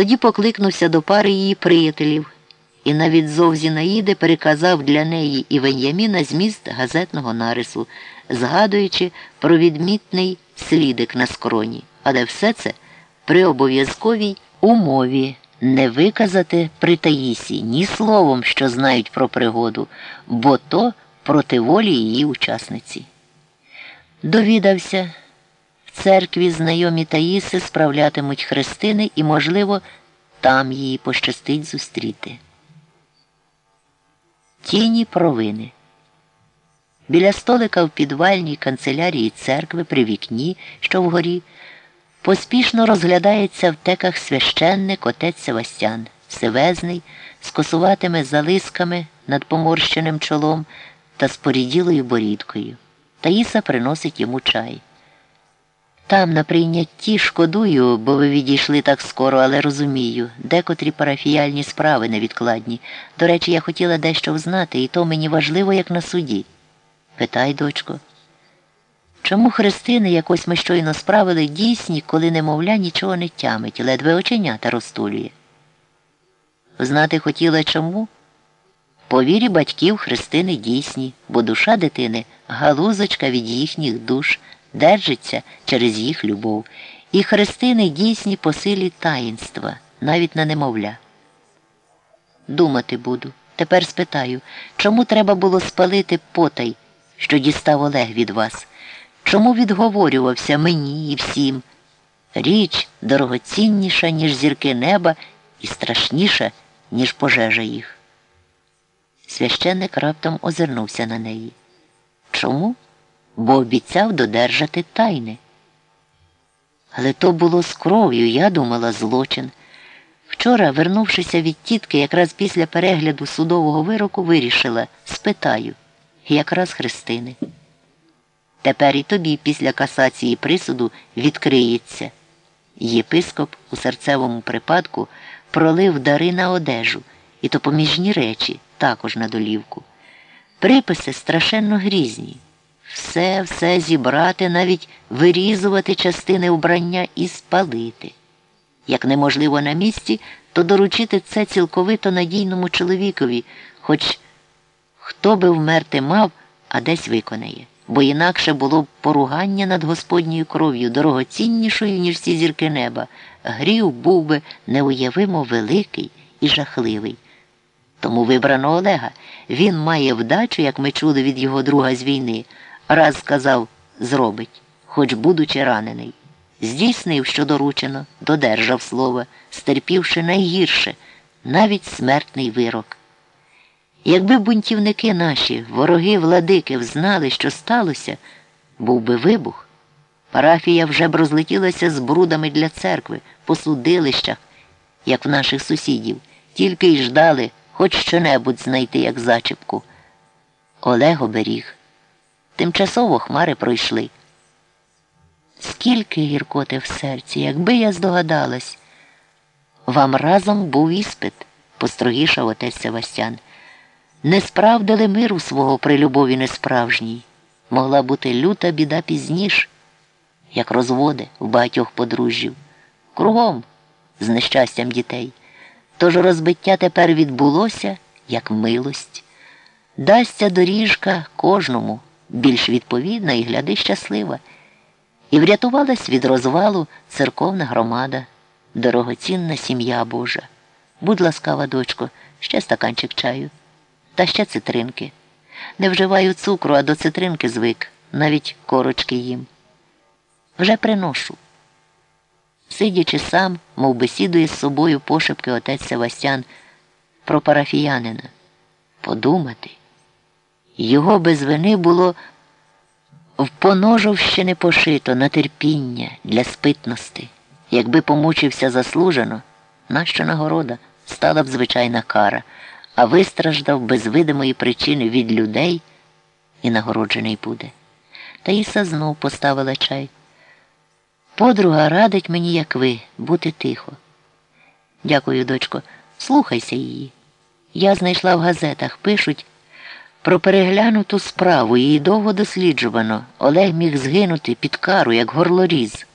Тоді покликнувся до пари її приятелів і навіть зов Зінаїди переказав для неї і Вен'яміна зміст газетного нарису, згадуючи про відмітний слідик на скроні, але все це при обов'язковій умові не виказати при Таїсі ні словом, що знають про пригоду, бо то проти волі її учасниці. Довідався, в церкві знайомі Таїси справлятимуть хрестини і, можливо, там її пощастить зустріти. Тіні провини. Біля столика в підвальній канцелярії церкви при вікні, що вгорі, поспішно розглядається в теках священник отець Севастян, сивезний, з косуватими залисками над поморщеним чолом та з поріділою борідкою. Таїса приносить йому чай. Там, на прийнятті, шкодую, бо ви відійшли так скоро, але розумію, декотрі парафіяльні справи невідкладні. До речі, я хотіла дещо взнати, і то мені важливо, як на суді. Питай, дочко. Чому хрестини, якось ми щойно справили, дійсні, коли немовля нічого не тямить, ледве оченята розтулює? Знати хотіла чому? По вірі батьків хрестини дійсні, бо душа дитини галузочка від їхніх душ держиться через їх любов, і хрестини дійсні по силі таїнства, навіть на немовля. Думати буду. Тепер спитаю, чому треба було спалити потай, що дістав Олег від вас? Чому відговорювався мені і всім? Річ дорогоцінніша, ніж зірки неба, і страшніша, ніж пожежа їх. Священник раптом озирнувся на неї. Чому? Бо обіцяв додержати тайни. Але то було з кров'ю, я думала, злочин. Вчора, вернувшися від тітки, якраз після перегляду судового вироку, вирішила спитаю, якраз Христини. Тепер і тобі після касації присуду відкриється. Єпископ у серцевому припадку пролив дари на одежу і допоміжні речі також на долівку. Приписи страшенно грізні все все зібрати, навіть вирізувати частини вбрання і спалити. Як неможливо на місці, то доручити це цілковито надійному чоловікові, хоч хто би вмерти мав, а десь виконає, бо інакше було б поругання над Господньою кров'ю дорогоціннішою, ніж ці зірки неба, грів був би неуявимо великий і жахливий. Тому вибрано Олега. Він має вдачу, як ми чули від його друга з війни. Раз сказав зробить, хоч будучи ранений. Здійснив, що доручено, додержав слово, стерпівши найгірше, навіть смертний вирок. Якби бунтівники наші, вороги владики, взнали, що сталося, був би вибух. Парафія вже б розлетілася з брудами для церкви, по судилищах, як в наших сусідів, тільки й ждали хоч що-небудь знайти, як зачіпку. Олег оберіг. Тимчасово хмари пройшли. Скільки гіркоти в серці, якби я здогадалась, вам разом був іспит, построгішав отець Севастян. Не справдили миру свого при любові несправжній. Могла бути люта біда пізніш, як розводи в багатьох подружжів, кругом з нещастям дітей. Тож розбиття тепер відбулося, як милость. Дасться доріжка кожному більш відповідна і гляди щаслива. І врятувалась від розвалу церковна громада, дорогоцінна сім'я Божа. Будь ласкава, дочко, ще стаканчик чаю, та ще цитринки. Не вживаю цукру, а до цитринки звик, навіть корочки їм. Вже приношу. Сидячи сам, мов бесідує з собою пошепки отець Севастян про парафіянина. Подумати. Його без вини було в поножовщини пошито на терпіння для спитності. Якби помучився заслужено, нащо нагорода стала б звичайна кара, а вистраждав без видимої причини від людей і нагороджений буде. Таїса знов поставила чай. Подруга радить мені, як ви, бути тихо. Дякую, дочко, слухайся її. Я знайшла в газетах, пишуть. Про переглянуту справу її довго досліджувано. Олег міг згинути під кару, як горлоріз.